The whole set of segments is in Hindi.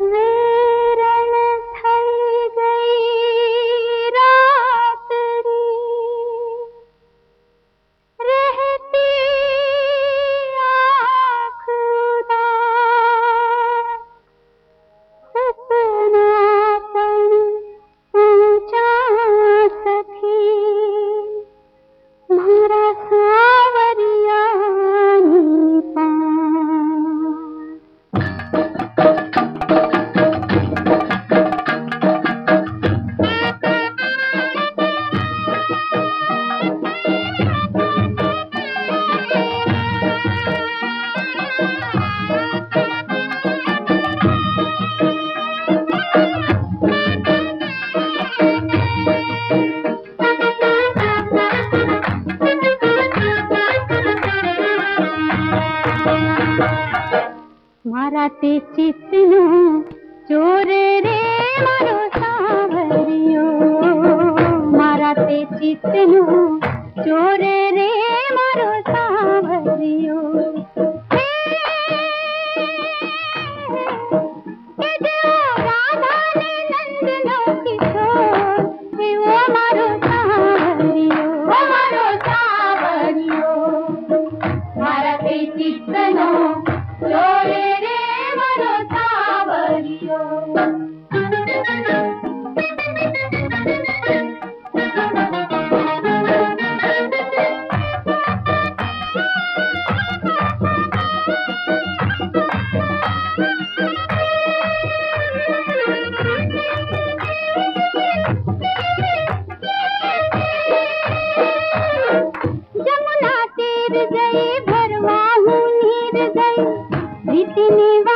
Yay! माराते चितनो चोर रे मारो सावरियो। माराते चितनो चोर रे मारो भरवा हूँ नीर रीति निवा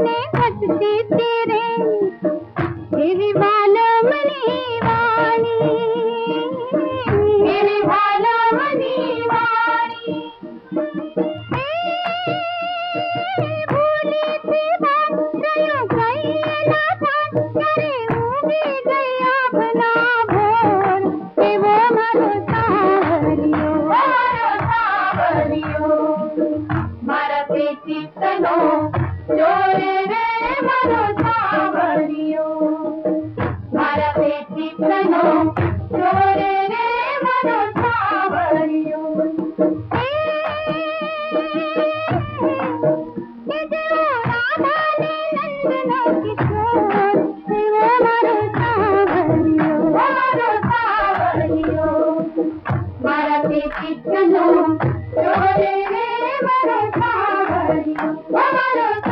मैंने हँसते तेरे तेरे बालों मनी वाणी तेरे बालों मनी वाणी भूली थी बात, गया गया था करे उगी गया भला भोर। के वो मरो सावरियो मरो सावरियो मारा पेटी तनो। Oh, my God.